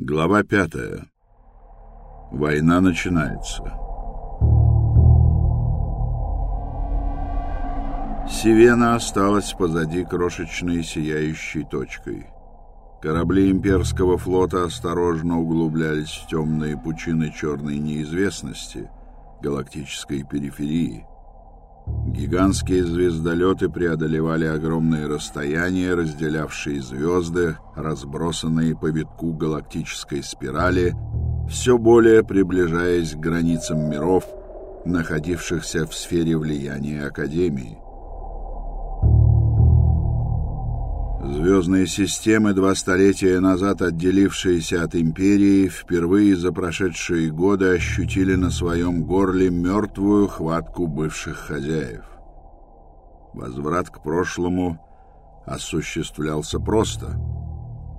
Глава пятая. Война начинается. Сивена осталась позади крошечной сияющей точкой. Корабли имперского флота осторожно углублялись в темные пучины черной неизвестности, галактической периферии. Гигантские звездолеты преодолевали огромные расстояния, разделявшие звезды, разбросанные по витку галактической спирали, все более приближаясь к границам миров, находившихся в сфере влияния Академии. Звездные системы, два столетия назад отделившиеся от империи, впервые за прошедшие годы ощутили на своем горле мертвую хватку бывших хозяев. Возврат к прошлому осуществлялся просто,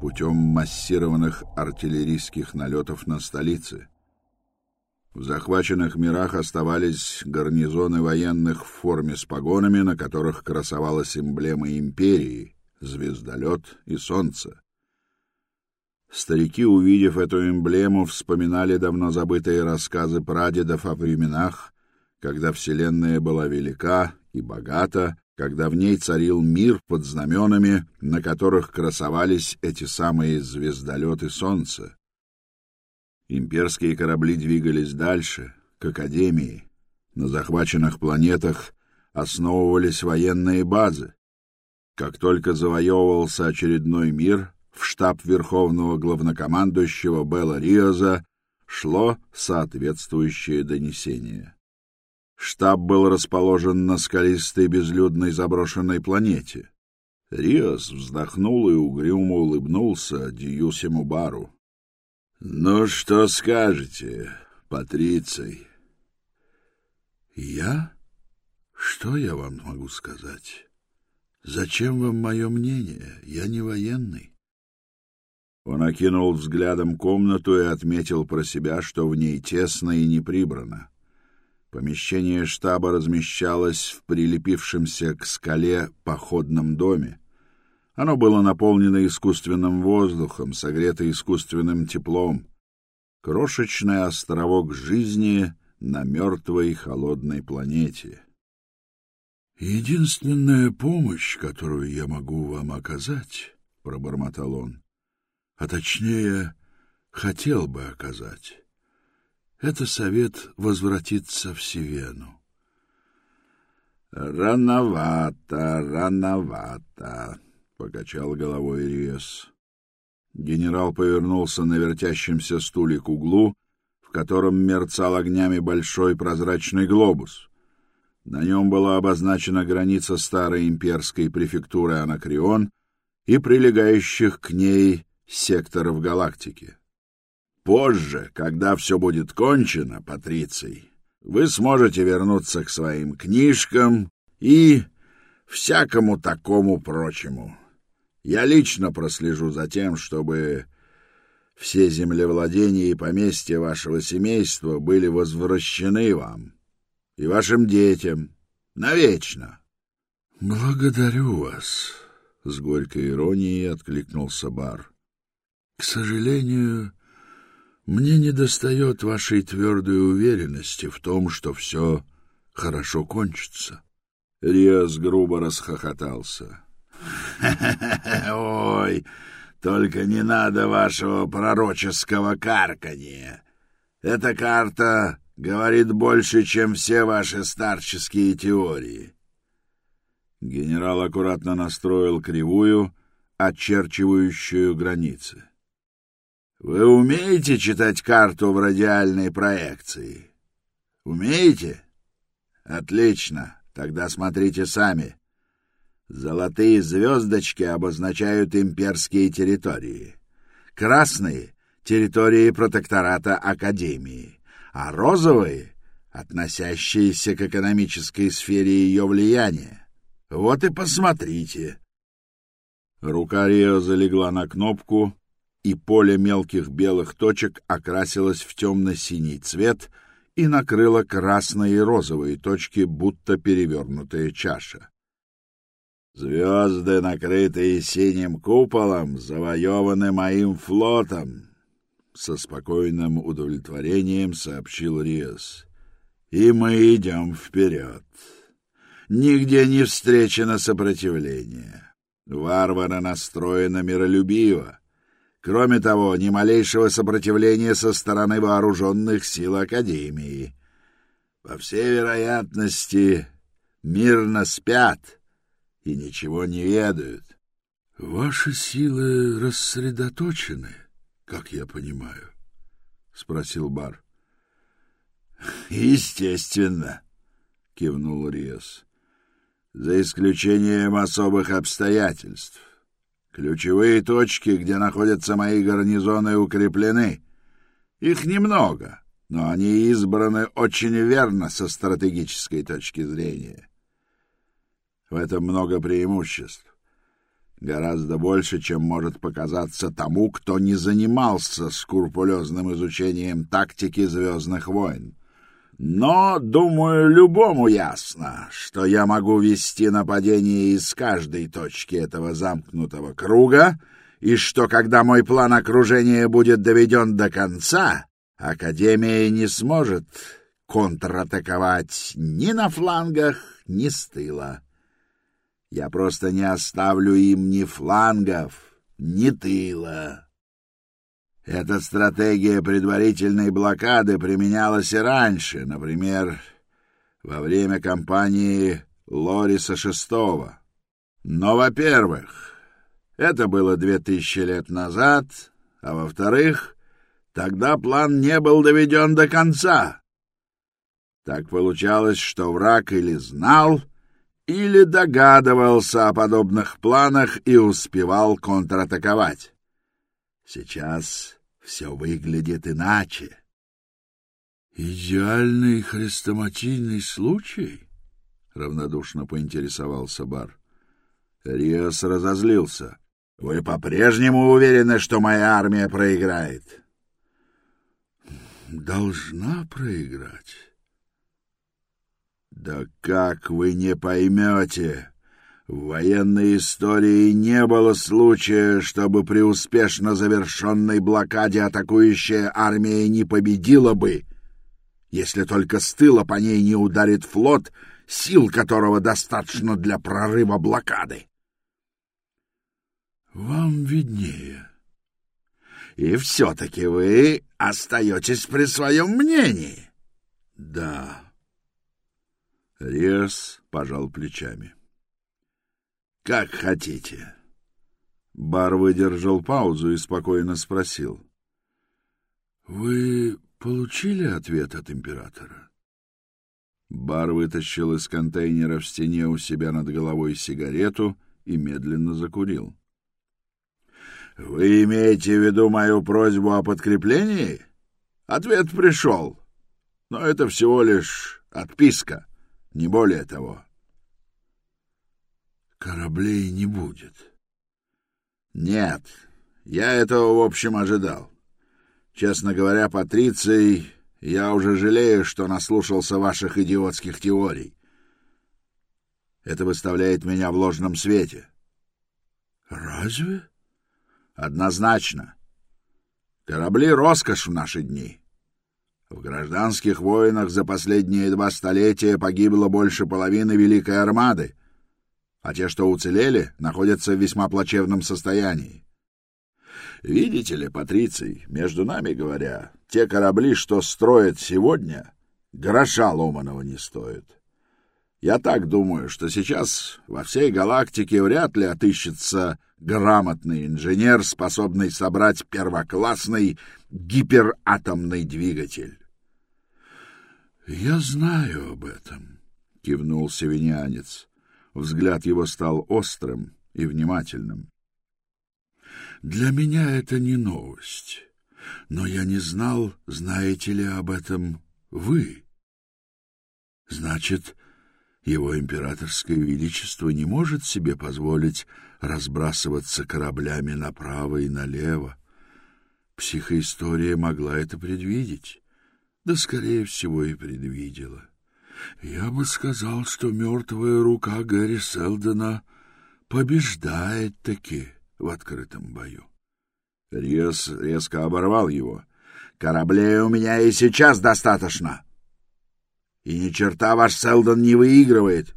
путем массированных артиллерийских налетов на столицы. В захваченных мирах оставались гарнизоны военных в форме с погонами, на которых красовалась эмблема империи — звездолет и солнце. Старики, увидев эту эмблему, вспоминали давно забытые рассказы прадедов о временах, когда Вселенная была велика и богата, когда в ней царил мир под знаменами, на которых красовались эти самые звездолеты солнца. Имперские корабли двигались дальше, к Академии. На захваченных планетах основывались военные базы. Как только завоевывался очередной мир, в штаб Верховного Главнокомандующего Белла Риоза шло соответствующее донесение. Штаб был расположен на скалистой безлюдной заброшенной планете. Риос вздохнул и угрюмо улыбнулся Дьюсиму Бару. — Ну, что скажете, Патриций? — Я? Что я вам могу сказать? Зачем вам мое мнение? Я не военный. Он окинул взглядом комнату и отметил про себя, что в ней тесно и не прибрано. Помещение штаба размещалось в прилепившемся к скале походном доме. Оно было наполнено искусственным воздухом, согрето искусственным теплом. Крошечный островок жизни на мертвой холодной планете. Единственная помощь, которую я могу вам оказать, пробормотал он, а точнее, хотел бы оказать, это совет возвратиться в Севену. Рановато, рановато, покачал головой Ириас. Генерал повернулся на вертящемся стуле к углу, в котором мерцал огнями большой прозрачный глобус. На нем была обозначена граница старой имперской префектуры Анакреон и прилегающих к ней секторов галактики. Позже, когда все будет кончено, Патриций, вы сможете вернуться к своим книжкам и всякому такому прочему. Я лично прослежу за тем, чтобы все землевладения и поместья вашего семейства были возвращены вам и вашим детям. Навечно. — Благодарю вас, — с горькой иронией откликнулся Бар. — К сожалению, мне недостает вашей твердой уверенности в том, что все хорошо кончится. Риас грубо расхохотался. — Ой, только не надо вашего пророческого карканья. Эта карта говорит больше, чем все ваши старческие теории. Генерал аккуратно настроил кривую, очерчивающую границы. Вы умеете читать карту в радиальной проекции? Умеете? Отлично. Тогда смотрите сами. Золотые звездочки обозначают имперские территории. Красные — территории протектората Академии а розовые — относящиеся к экономической сфере ее влияния. Вот и посмотрите. Рука Рио залегла на кнопку, и поле мелких белых точек окрасилось в темно-синий цвет и накрыло красные и розовые точки, будто перевернутая чаша. Звезды, накрытые синим куполом, завоеваны моим флотом, со спокойным удовлетворением сообщил Риас. И мы идем вперед. Нигде не встречено сопротивление. Варвары настроены миролюбиво. Кроме того, ни малейшего сопротивления со стороны вооруженных сил Академии. По всей вероятности, мирно спят и ничего не ведают. — Ваши силы рассредоточены, как я понимаю? — спросил Бар. — Естественно, — кивнул Риас. — За исключением особых обстоятельств. Ключевые точки, где находятся мои гарнизоны, укреплены. Их немного, но они избраны очень верно со стратегической точки зрения. В этом много преимуществ. Гораздо больше, чем может показаться тому, кто не занимался скрупулезным изучением тактики «Звездных войн». Но, думаю, любому ясно, что я могу вести нападение из каждой точки этого замкнутого круга, и что, когда мой план окружения будет доведен до конца, Академия не сможет контратаковать ни на флангах, ни с тыла. Я просто не оставлю им ни флангов, ни тыла. Эта стратегия предварительной блокады применялась и раньше, например, во время кампании Лориса VI. Но, во-первых, это было две тысячи лет назад, а во-вторых, тогда план не был доведен до конца. Так получалось, что враг или знал, или догадывался о подобных планах и успевал контратаковать. Сейчас все выглядит иначе. «Идеальный хрестоматийный случай?» — равнодушно поинтересовался Бар. Риос разозлился. «Вы по-прежнему уверены, что моя армия проиграет?» «Должна проиграть». «Да как вы не поймете? В военной истории не было случая, чтобы при успешно завершенной блокаде атакующая армия не победила бы, если только с тыла по ней не ударит флот, сил которого достаточно для прорыва блокады». «Вам виднее». «И все-таки вы остаетесь при своем мнении?» «Да». Риас пожал плечами. «Как хотите». Бар выдержал паузу и спокойно спросил. «Вы получили ответ от императора?» Бар вытащил из контейнера в стене у себя над головой сигарету и медленно закурил. «Вы имеете в виду мою просьбу о подкреплении?» «Ответ пришел, но это всего лишь отписка» не более того. Кораблей не будет. Нет, я этого, в общем, ожидал. Честно говоря, Патриций, я уже жалею, что наслушался ваших идиотских теорий. Это выставляет меня в ложном свете. Разве? Однозначно. Корабли — роскошь в наши дни. В гражданских войнах за последние два столетия погибло больше половины Великой Армады, а те, что уцелели, находятся в весьма плачевном состоянии. Видите ли, Патриций, между нами говоря, те корабли, что строят сегодня, гроша ломаного не стоят. Я так думаю, что сейчас во всей галактике вряд ли отыщется грамотный инженер, способный собрать первоклассный гиператомный двигатель. «Я знаю об этом», — кивнул севинянец. Взгляд его стал острым и внимательным. «Для меня это не новость, но я не знал, знаете ли об этом вы. Значит, его императорское величество не может себе позволить разбрасываться кораблями направо и налево. Психоистория могла это предвидеть да, скорее всего, и предвидела. Я бы сказал, что мертвая рука Гэри Селдена побеждает таки в открытом бою. Риос резко оборвал его. «Кораблей у меня и сейчас достаточно. И ни черта ваш Селдон не выигрывает.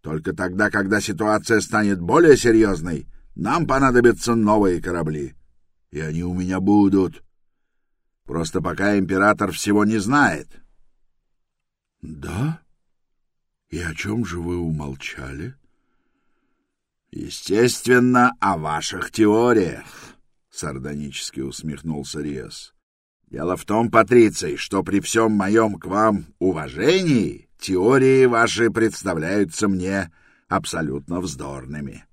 Только тогда, когда ситуация станет более серьезной, нам понадобятся новые корабли. И они у меня будут. Просто пока император всего не знает». «Да? И о чем же вы умолчали?» «Естественно, о ваших теориях», — сардонически усмехнулся Риас. «Дело в том, Патриций, что при всем моем к вам уважении теории ваши представляются мне абсолютно вздорными.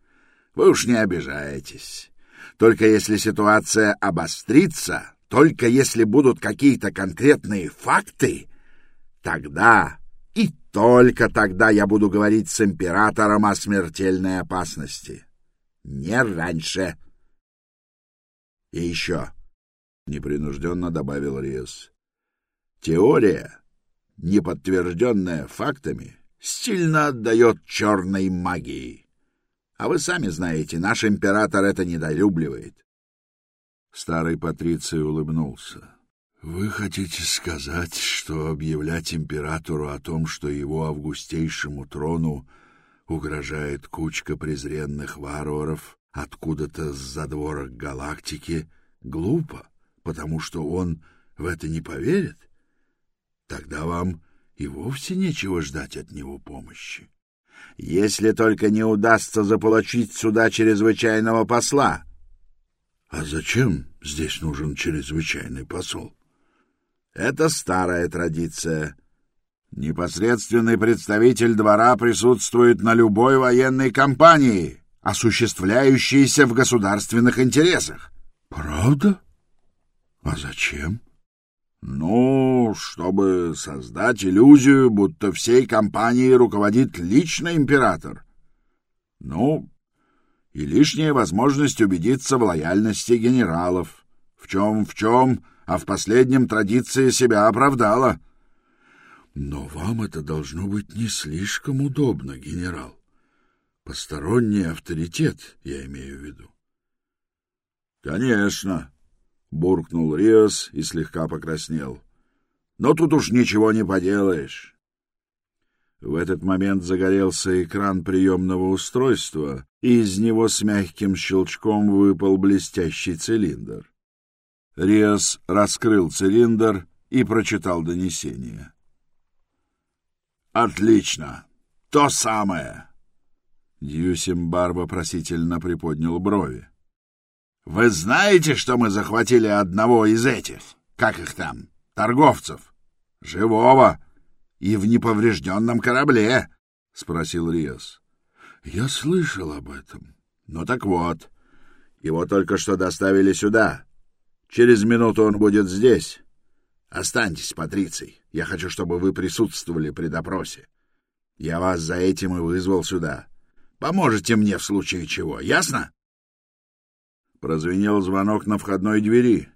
Вы уж не обижаетесь. Только если ситуация обострится, только если будут какие-то конкретные факты, тогда и только тогда я буду говорить с императором о смертельной опасности. Не раньше. И еще, — непринужденно добавил Риас, — теория, не подтвержденная фактами, сильно отдает черной магии. А вы сами знаете, наш император это недолюбливает. Старый Патриций улыбнулся. Вы хотите сказать, что объявлять императору о том, что его августейшему трону угрожает кучка презренных варваров откуда-то с задворок галактики, глупо, потому что он в это не поверит? Тогда вам и вовсе нечего ждать от него помощи. Если только не удастся заполучить сюда чрезвычайного посла. А зачем здесь нужен чрезвычайный посол? Это старая традиция. Непосредственный представитель двора присутствует на любой военной кампании, осуществляющейся в государственных интересах. Правда? А зачем? Ну, чтобы создать иллюзию, будто всей компанией руководит лично император. Ну, и лишняя возможность убедиться в лояльности генералов. В чем, в чем а в последнем традиция себя оправдала. Но вам это должно быть не слишком удобно, генерал. Посторонний авторитет, я имею в виду. Конечно, буркнул Риос и слегка покраснел. Но тут уж ничего не поделаешь. В этот момент загорелся экран приемного устройства, и из него с мягким щелчком выпал блестящий цилиндр. Риас раскрыл цилиндр и прочитал донесение. «Отлично! То самое!» Дьюсим Барба просительно приподнял брови. «Вы знаете, что мы захватили одного из этих, как их там, торговцев? Живого и в неповрежденном корабле?» — спросил Риас. «Я слышал об этом». «Ну так вот, его только что доставили сюда, Через минуту он будет здесь. Останьтесь, Патриций. Я хочу, чтобы вы присутствовали при допросе. Я вас за этим и вызвал сюда. Поможете мне в случае чего, ясно? Прозвенел звонок на входной двери.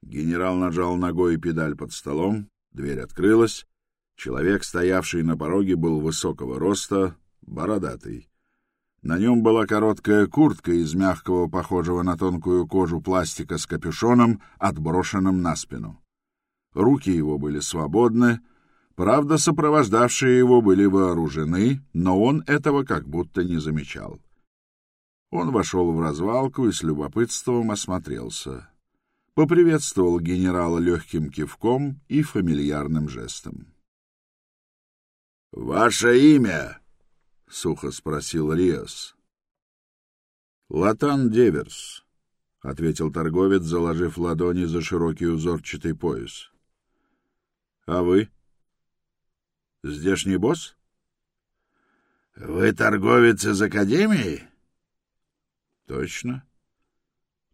Генерал нажал ногой педаль под столом, дверь открылась. Человек, стоявший на пороге, был высокого роста, бородатый. На нем была короткая куртка из мягкого, похожего на тонкую кожу пластика с капюшоном, отброшенным на спину. Руки его были свободны, правда, сопровождавшие его были вооружены, но он этого как будто не замечал. Он вошел в развалку и с любопытством осмотрелся. Поприветствовал генерала легким кивком и фамильярным жестом. — Ваше имя? — сухо спросил Риос. «Латан Деверс», — ответил торговец, заложив ладони за широкий узорчатый пояс. «А вы? Здешний босс?» «Вы торговец из Академии?» «Точно.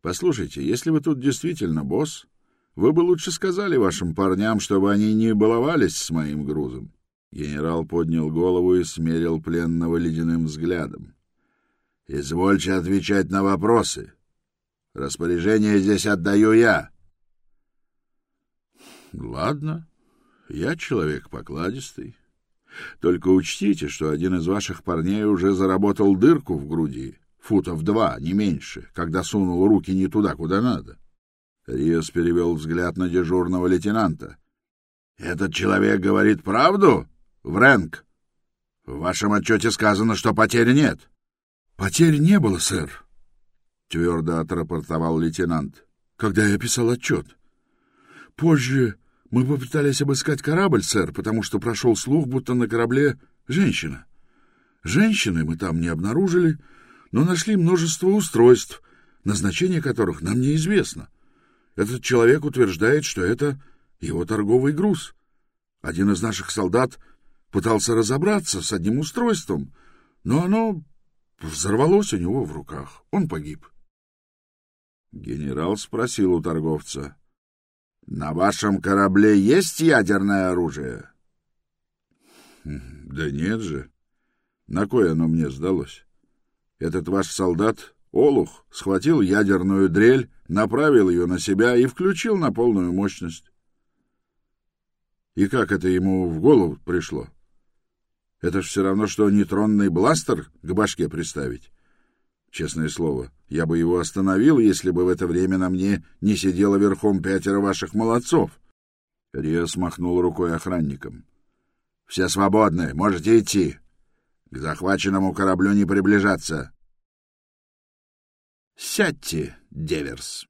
Послушайте, если вы тут действительно босс, вы бы лучше сказали вашим парням, чтобы они не баловались с моим грузом. Генерал поднял голову и смерил пленного ледяным взглядом. — Извольте отвечать на вопросы. Распоряжение здесь отдаю я. — Ладно, я человек покладистый. Только учтите, что один из ваших парней уже заработал дырку в груди, футов два, не меньше, когда сунул руки не туда, куда надо. Риос перевел взгляд на дежурного лейтенанта. — Этот человек говорит правду, Вренк? В вашем отчете сказано, что потерь нет. — Потерь не было, сэр, — твердо отрапортовал лейтенант, — когда я писал отчет. Позже мы попытались обыскать корабль, сэр, потому что прошел слух, будто на корабле женщина. Женщины мы там не обнаружили, но нашли множество устройств, назначение которых нам неизвестно. Этот человек утверждает, что это его торговый груз. Один из наших солдат пытался разобраться с одним устройством, но оно взорвалось у него в руках. Он погиб. Генерал спросил у торговца. — На вашем корабле есть ядерное оружие? — Да нет же. На кое оно мне сдалось? Этот ваш солдат, Олух, схватил ядерную дрель, направил ее на себя и включил на полную мощность. И как это ему в голову пришло? Это ж все равно, что нейтронный бластер к башке приставить. Честное слово, я бы его остановил, если бы в это время на мне не сидело верхом пятеро ваших молодцов. Риас махнул рукой охранникам. — Все свободны, можете идти. К захваченному кораблю не приближаться. — Сядьте, Деверс.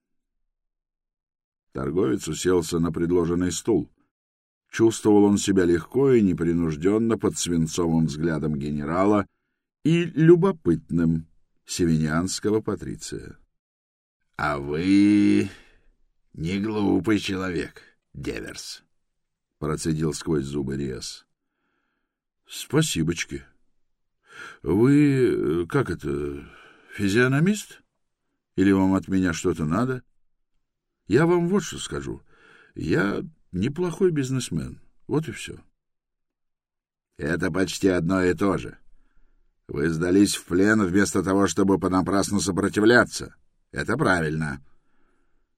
Торговец уселся на предложенный стул. Чувствовал он себя легко и непринужденно под свинцовым взглядом генерала и любопытным севинянского патриция. — А вы не глупый человек, Деверс, — процедил сквозь зубы Риас. — Спасибочки. Вы, как это, физиономист? Или вам от меня что-то надо? Я вам вот что скажу. Я неплохой бизнесмен. Вот и все. — Это почти одно и то же, вы сдались в плен вместо того, чтобы понапрасну сопротивляться. Это правильно.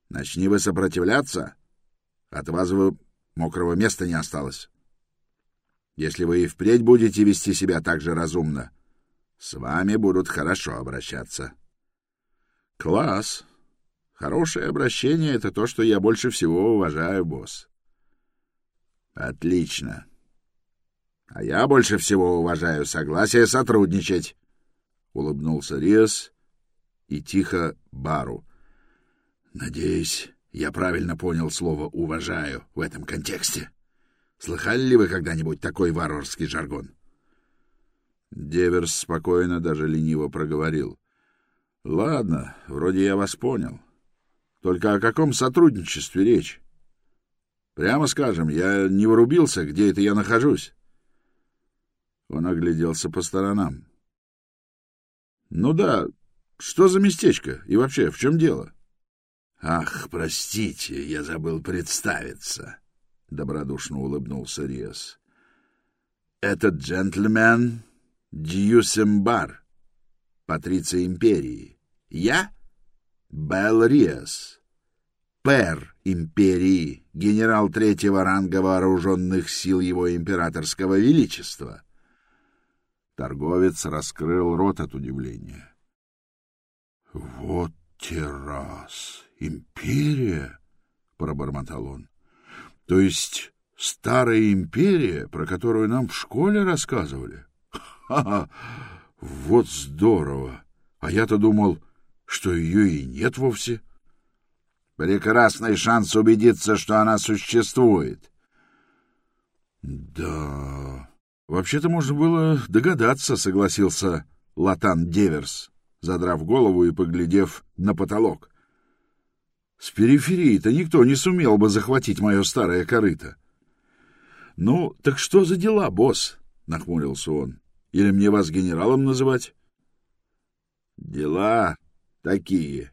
Начни вы сопротивляться, от вас вы мокрого места не осталось. Если вы и впредь будете вести себя так же разумно, с вами будут хорошо обращаться. Класс. Хорошее обращение — это то, что я больше всего уважаю, босс. Отлично. А я больше всего уважаю согласие сотрудничать, — улыбнулся Риас и тихо Бару. Надеюсь, я правильно понял слово «уважаю» в этом контексте. Слыхали ли вы когда-нибудь такой варварский жаргон? Деверс спокойно, даже лениво проговорил. — Ладно, вроде я вас понял. Только о каком сотрудничестве речь? Прямо скажем, я не врубился, где это я нахожусь. Он огляделся по сторонам. — Ну да, что за местечко? И вообще, в чем дело? — Ах, простите, я забыл представиться, — добродушно улыбнулся Риас. — Этот джентльмен Дьюсембар, патриция империи. Я — Белл Риас, пэр империи, генерал третьего ранга вооруженных сил его императорского величества — Торговец раскрыл рот от удивления. — Вот террас! Империя! — пробормотал он. — То есть старая империя, про которую нам в школе рассказывали? Ха-ха! Вот здорово! А я-то думал, что ее и нет вовсе. Прекрасный шанс убедиться, что она существует. — Да... Вообще-то можно было догадаться, согласился Латан Деверс, задрав голову и поглядев на потолок. С периферии-то никто не сумел бы захватить мое старое корыто. Ну, так что за дела, босс? нахмурился он. Или мне вас генералом называть? Дела такие.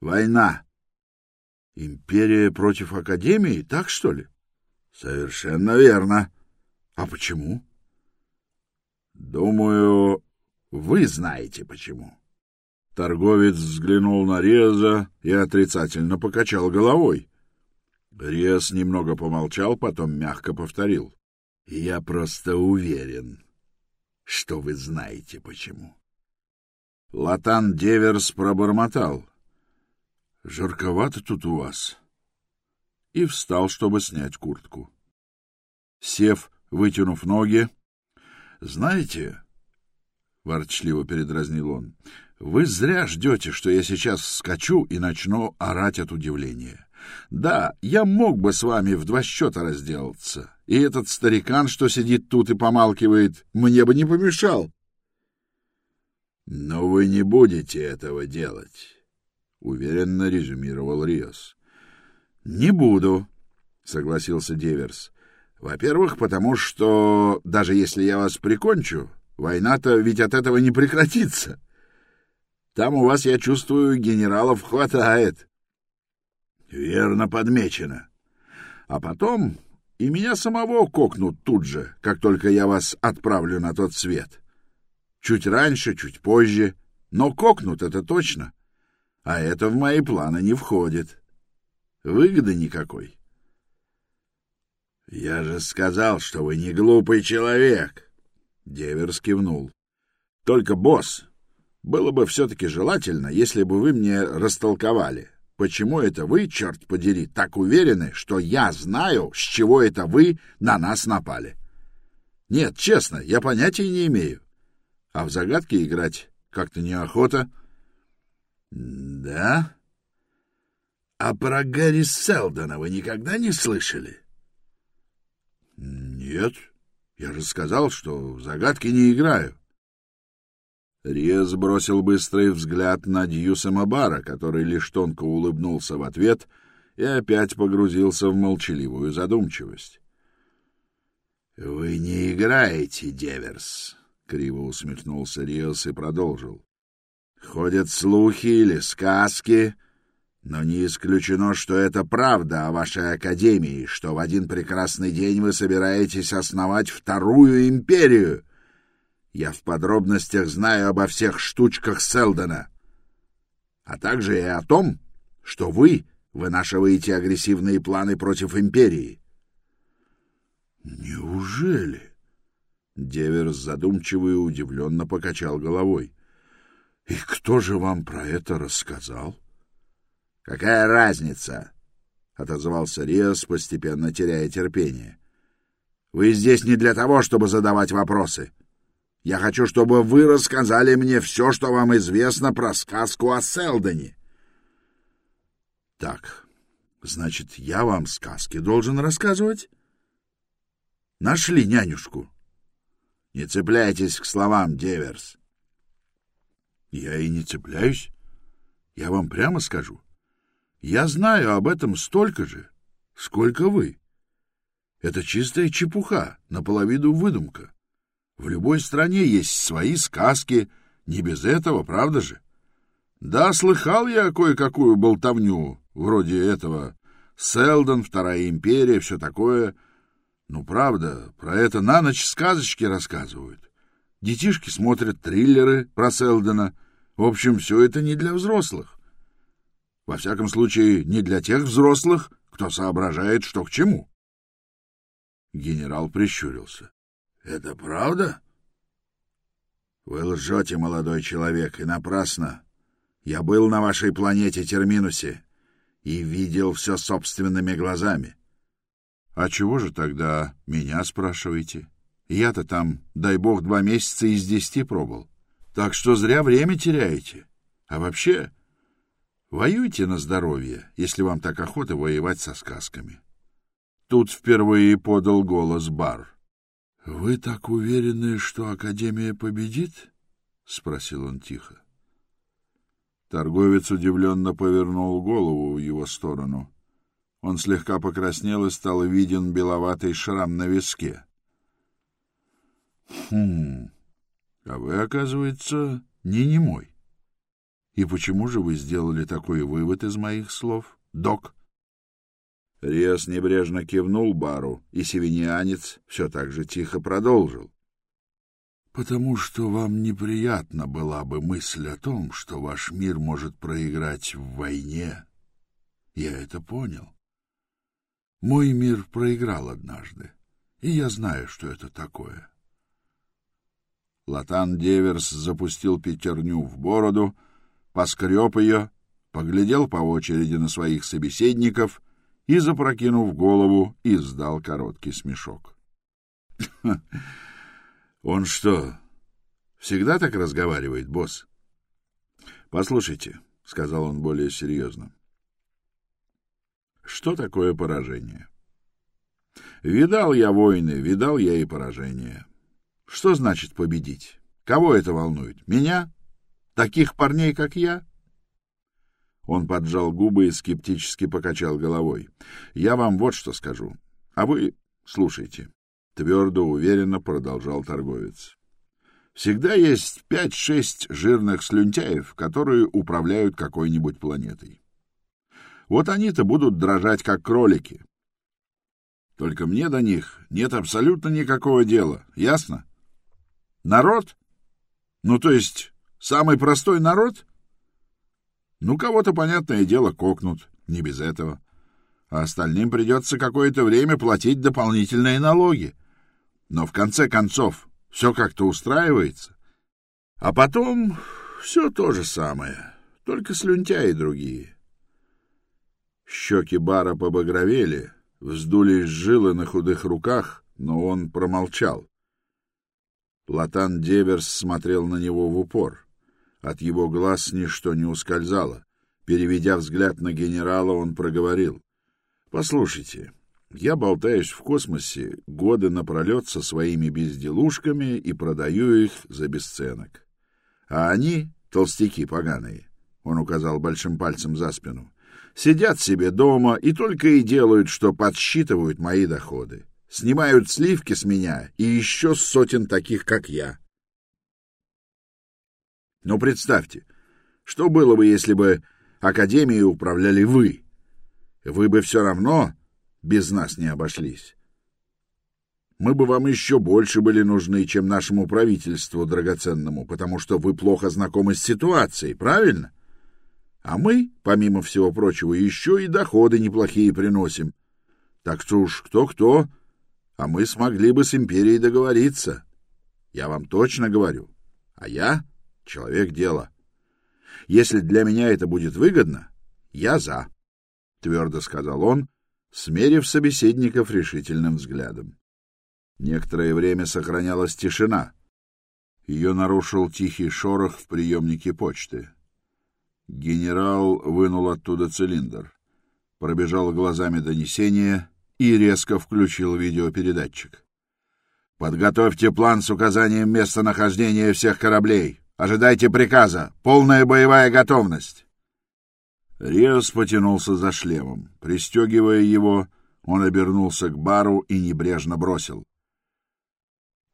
Война. Империя против Академии, так что ли? Совершенно верно. А почему? Думаю, вы знаете почему. Торговец взглянул на Реза и отрицательно покачал головой. Рез немного помолчал, потом мягко повторил. — Я просто уверен, что вы знаете почему. Латан Деверс пробормотал. «Жарковато тут у вас». И встал, чтобы снять куртку. Сев, вытянув ноги, «Знаете...» — ворчливо передразнил он. «Вы зря ждете, что я сейчас скачу и начну орать от удивления. Да, я мог бы с вами в два счета разделаться, и этот старикан, что сидит тут и помалкивает, мне бы не помешал. «Но вы не будете этого делать», — уверенно резюмировал Риос. «Не буду», — согласился Деверс. «Во-первых, потому что даже если я вас прикончу, война-то ведь от этого не прекратится. Там у вас, я чувствую, генералов хватает». «Верно подмечено. А потом и меня самого кокнут тут же, как только я вас отправлю на тот свет». Чуть раньше, чуть позже. Но кокнут это точно. А это в мои планы не входит. Выгоды никакой. «Я же сказал, что вы не глупый человек!» Деверс кивнул. «Только, босс, было бы все-таки желательно, если бы вы мне растолковали, почему это вы, черт подери, так уверены, что я знаю, с чего это вы на нас напали. Нет, честно, я понятия не имею а в загадки играть как-то неохота. — Да? А про Гарри Селдона вы никогда не слышали? — Нет. Я же сказал, что в загадки не играю. Риас бросил быстрый взгляд на Дьюса Мабара, который лишь тонко улыбнулся в ответ и опять погрузился в молчаливую задумчивость. — Вы не играете, Деверс, — криво усмехнулся Риос и продолжил. «Ходят слухи или сказки, но не исключено, что это правда о вашей академии, что в один прекрасный день вы собираетесь основать вторую империю. Я в подробностях знаю обо всех штучках Селдона, а также и о том, что вы вынашиваете агрессивные планы против империи». «Неужели?» Деверс задумчиво и удивленно покачал головой. — И кто же вам про это рассказал? — Какая разница? — отозвался Риас, постепенно теряя терпение. — Вы здесь не для того, чтобы задавать вопросы. Я хочу, чтобы вы рассказали мне все, что вам известно про сказку о Селдоне. — Так, значит, я вам сказки должен рассказывать? — Нашли нянюшку. — не цепляйтесь к словам, Деверс. Я и не цепляюсь. Я вам прямо скажу. Я знаю об этом столько же, сколько вы. Это чистая чепуха, наполовину выдумка. В любой стране есть свои сказки, не без этого, правда же? Да, слыхал я кое-какую болтовню, вроде этого Селдон, Вторая империя, все такое — ну, правда, про это на ночь сказочки рассказывают. Детишки смотрят триллеры про Селдена. В общем, все это не для взрослых. Во всяком случае, не для тех взрослых, кто соображает, что к чему. Генерал прищурился. — Это правда? — Вы лжете, молодой человек, и напрасно. Я был на вашей планете Терминусе и видел все собственными глазами. — а чего же тогда меня спрашиваете? Я-то там, дай бог, два месяца из десяти пробыл. Так что зря время теряете. А вообще, воюйте на здоровье, если вам так охота воевать со сказками. Тут впервые подал голос Бар. — Вы так уверены, что Академия победит? — спросил он тихо. Торговец удивленно повернул голову в его сторону — он слегка покраснел и стал виден беловатый шрам на виске. «Хм, а вы, оказывается, не немой. И почему же вы сделали такой вывод из моих слов, док?» Риас небрежно кивнул бару, и севиньянец все так же тихо продолжил. «Потому что вам неприятна была бы мысль о том, что ваш мир может проиграть в войне. Я это понял. Мой мир проиграл однажды, и я знаю, что это такое. Латан Деверс запустил пятерню в бороду, поскреб ее, поглядел по очереди на своих собеседников и, запрокинув голову, издал короткий смешок. — Он что, всегда так разговаривает, босс? — Послушайте, — сказал он более серьезно, — что такое поражение? Видал я войны, видал я и поражения. Что значит победить? Кого это волнует? Меня? Таких парней, как я? Он поджал губы и скептически покачал головой. Я вам вот что скажу. А вы слушайте. Твердо, уверенно продолжал торговец. Всегда есть пять-шесть жирных слюнтяев, которые управляют какой-нибудь планетой. Вот они-то будут дрожать, как кролики. Только мне до них нет абсолютно никакого дела, ясно? Народ? Ну, то есть, самый простой народ? Ну, кого-то, понятное дело, кокнут, не без этого. А остальным придется какое-то время платить дополнительные налоги. Но в конце концов все как-то устраивается. А потом все то же самое, только слюнтяи другие. Щеки бара побагровели, вздулись жилы на худых руках, но он промолчал. Платан Деверс смотрел на него в упор. От его глаз ничто не ускользало. Переведя взгляд на генерала, он проговорил. — Послушайте, я болтаюсь в космосе годы напролет со своими безделушками и продаю их за бесценок. А они, толстяки поганые, — он указал большим пальцем за спину, — сидят себе дома и только и делают, что подсчитывают мои доходы снимают сливки с меня и еще сотен таких, как я. Но представьте, что было бы, если бы Академией управляли вы? Вы бы все равно без нас не обошлись. Мы бы вам еще больше были нужны, чем нашему правительству драгоценному, потому что вы плохо знакомы с ситуацией, правильно? А мы, помимо всего прочего, еще и доходы неплохие приносим. Так что уж кто-кто, а мы смогли бы с империей договориться. Я вам точно говорю. А я — человек дела. Если для меня это будет выгодно, я за, — твердо сказал он, смерив собеседников решительным взглядом. Некоторое время сохранялась тишина. Ее нарушил тихий шорох в приемнике почты. Генерал вынул оттуда цилиндр, пробежал глазами донесение и резко включил видеопередатчик. «Подготовьте план с указанием местонахождения всех кораблей. Ожидайте приказа. Полная боевая готовность». Риос потянулся за шлемом. Пристегивая его, он обернулся к бару и небрежно бросил.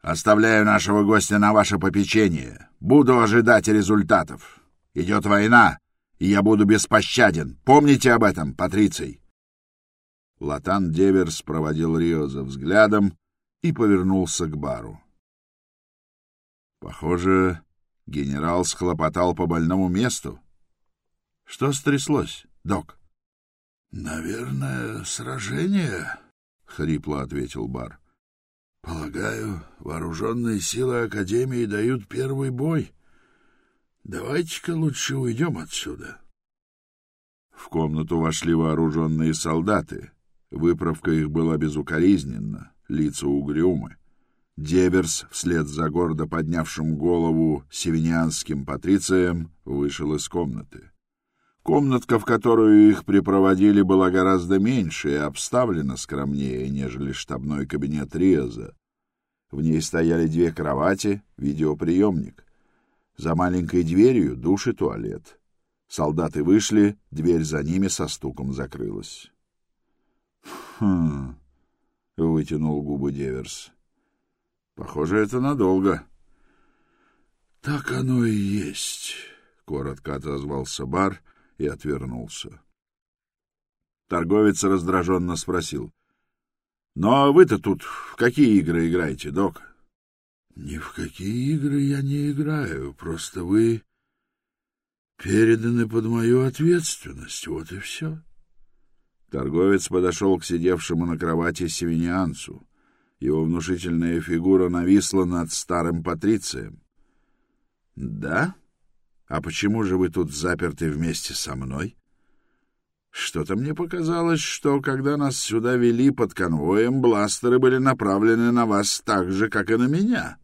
«Оставляю нашего гостя на ваше попечение. Буду ожидать результатов. Идет война, и я буду беспощаден. Помните об этом, Патриций». Латан Деверс проводил Риоза взглядом и повернулся к бару. Похоже, генерал схлопотал по больному месту. Что стряслось, док? — Наверное, сражение, — хрипло ответил бар. — Полагаю, вооруженные силы Академии дают первый бой. Давайте-ка лучше уйдем отсюда. В комнату вошли вооруженные солдаты, Выправка их была безукоризненна, лица угрюмы. Деверс, вслед за гордо поднявшим голову севинянским патрицием, вышел из комнаты. Комнатка, в которую их припроводили, была гораздо меньше и обставлена скромнее, нежели штабной кабинет Риаза. В ней стояли две кровати, видеоприемник. За маленькой дверью душ и туалет. Солдаты вышли, дверь за ними со стуком закрылась. «Хм...» — вытянул губы Деверс. «Похоже, это надолго». «Так оно и есть», — коротко отозвался бар и отвернулся. Торговец раздраженно спросил. «Ну, а вы-то тут в какие игры играете, док?» «Ни в какие игры я не играю, просто вы переданы под мою ответственность, вот и все». Торговец подошел к сидевшему на кровати севинянцу Его внушительная фигура нависла над старым патрицием. «Да? А почему же вы тут заперты вместе со мной?» Что-то мне показалось, что когда нас сюда вели под конвоем, бластеры были направлены на вас так же, как и на меня.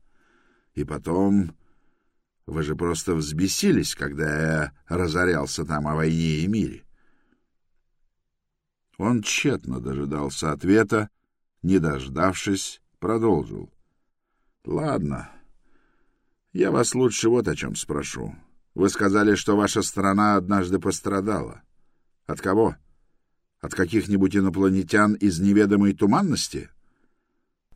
И потом... Вы же просто взбесились, когда я разорялся там о войне и мире. Он тщетно дожидался ответа, не дождавшись, продолжил. — Ладно, я вас лучше вот о чем спрошу. Вы сказали, что ваша страна однажды пострадала. От кого? От каких-нибудь инопланетян из неведомой туманности?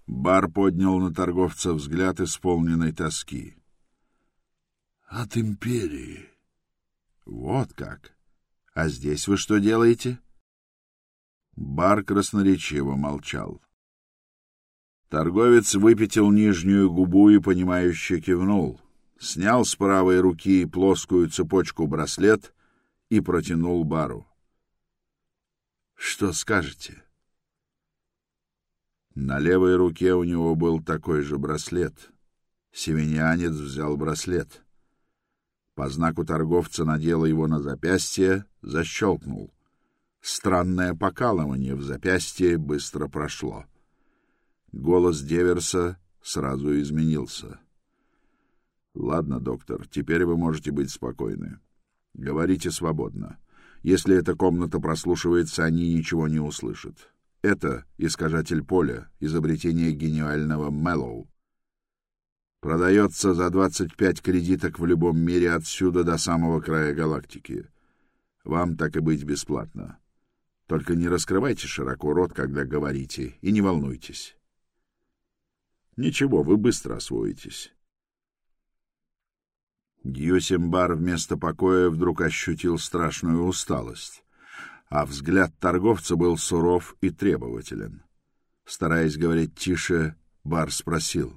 Бар поднял на торговца взгляд, исполненный тоски. — От империи. — Вот как. А здесь вы что делаете? Бар красноречиво молчал. Торговец выпятил нижнюю губу и, понимающе кивнул. Снял с правой руки плоскую цепочку-браслет и протянул бару. Что скажете? На левой руке у него был такой же браслет. Севинянец взял браслет. По знаку торговца надел его на запястье, защелкнул. Странное покалывание в запястье быстро прошло. Голос Деверса сразу изменился. — Ладно, доктор, теперь вы можете быть спокойны. Говорите свободно. — если эта комната прослушивается, они ничего не услышат. Это искажатель поля, изобретение гениального Мэллоу. Продается за 25 кредиток в любом мире отсюда до самого края галактики. Вам так и быть бесплатно. Только не раскрывайте широко рот, когда говорите, и не волнуйтесь. Ничего, вы быстро освоитесь. Гьюсимбар вместо покоя вдруг ощутил страшную усталость, а взгляд торговца был суров и требователен. Стараясь говорить тише, Бар спросил.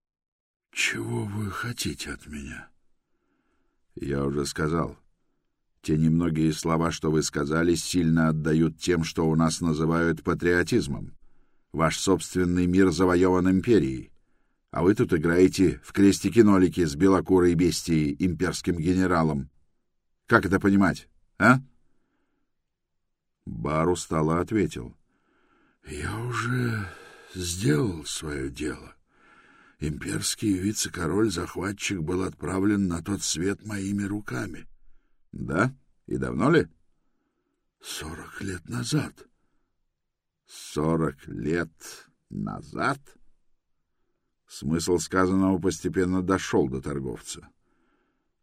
— Чего вы хотите от меня? — Я уже сказал. Те немногие слова, что вы сказали, сильно отдают тем, что у нас называют патриотизмом. Ваш собственный мир завоеван империей. А вы тут играете в крестики-нолики с белокурой бестией, имперским генералом. Как это понимать, а? Бар устало ответил. — Я уже сделал свое дело. Имперский вице-король-захватчик был отправлен на тот свет моими руками. — Да? И давно ли? — Сорок лет назад. — Сорок лет назад? — Смысл сказанного постепенно дошел до торговца.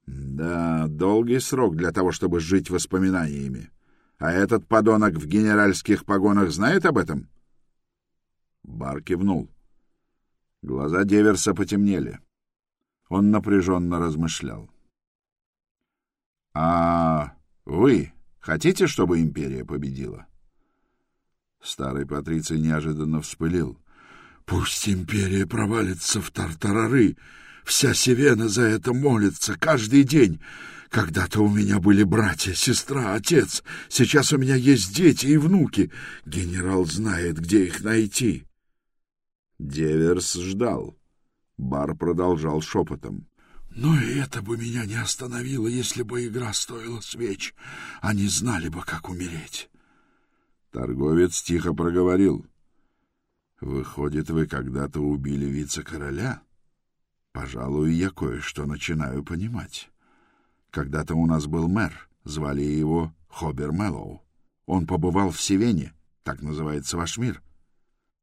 Да, долгий срок для того, чтобы жить воспоминаниями. А этот подонок в генеральских погонах знает об этом? Бар кивнул. Глаза Деверса потемнели. Он напряженно размышлял. — А вы хотите, чтобы империя победила? Старый Патриций неожиданно вспылил. Пусть империя провалится в тартарары. Вся Севена за это молится каждый день. Когда-то у меня были братья, сестра, отец. Сейчас у меня есть дети и внуки. Генерал знает, где их найти. Деверс ждал. Бар продолжал шепотом. Но и это бы меня не остановило, если бы игра стоила свеч. Они знали бы, как умереть. Торговец тихо проговорил. — Выходит, вы когда-то убили вице-короля? Пожалуй, я кое-что начинаю понимать. Когда-то у нас был мэр, звали его Хобер Мэллоу. Он побывал в Севене, так называется ваш мир.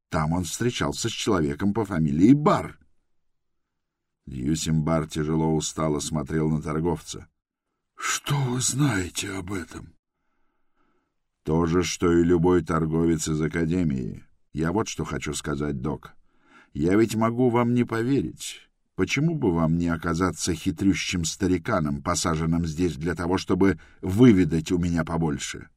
Там он встречался с человеком по фамилии Бар. Дьюсимбар тяжело устало смотрел на торговца. — Что вы знаете об этом? — То же, что и любой торговец из Академии. Я вот что хочу сказать, док. Я ведь могу вам не поверить. Почему бы вам не оказаться хитрющим стариканом, посаженным здесь для того, чтобы выведать у меня побольше?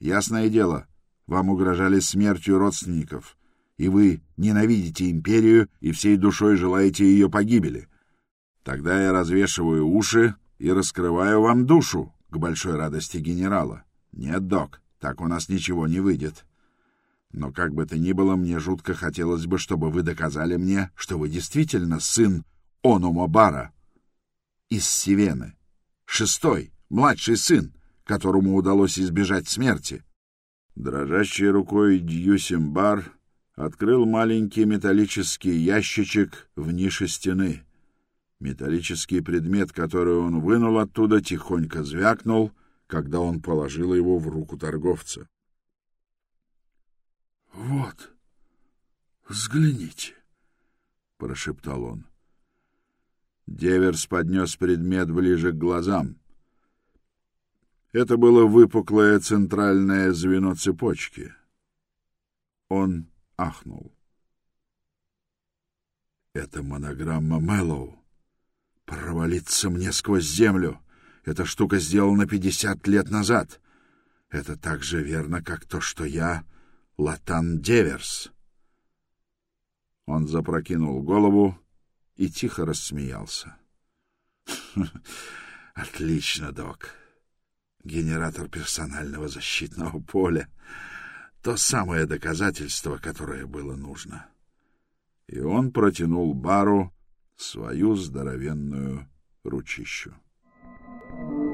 Ясное дело, вам угрожали смертью родственников, и вы ненавидите империю и всей душой желаете ее погибели. Тогда я развешиваю уши и раскрываю вам душу, к большой радости генерала. Нет, док, так у нас ничего не выйдет. Но как бы то ни было, мне жутко хотелось бы, чтобы вы доказали мне, что вы действительно сын Онумобара из Сивены, шестой, младший сын, которому удалось избежать смерти. Дрожащей рукой Дьюсимбар открыл маленький металлический ящичек в нише стены. Металлический предмет, который он вынул оттуда, тихонько звякнул, когда он положил его в руку торговца. — Вот, взгляните, — прошептал он. Деверс поднес предмет ближе к глазам. Это было выпуклое центральное звено цепочки. Он ахнул. Это монограмма Мэллоу. Провалиться мне сквозь землю. Эта штука сделана пятьдесят лет назад. Это так же верно, как то, что я Латан Деверс. Он запрокинул голову и тихо рассмеялся. — Отлично, док. Генератор персонального защитного поля то самое доказательство, которое было нужно. И он протянул Бару свою здоровенную ручищу. Thank you.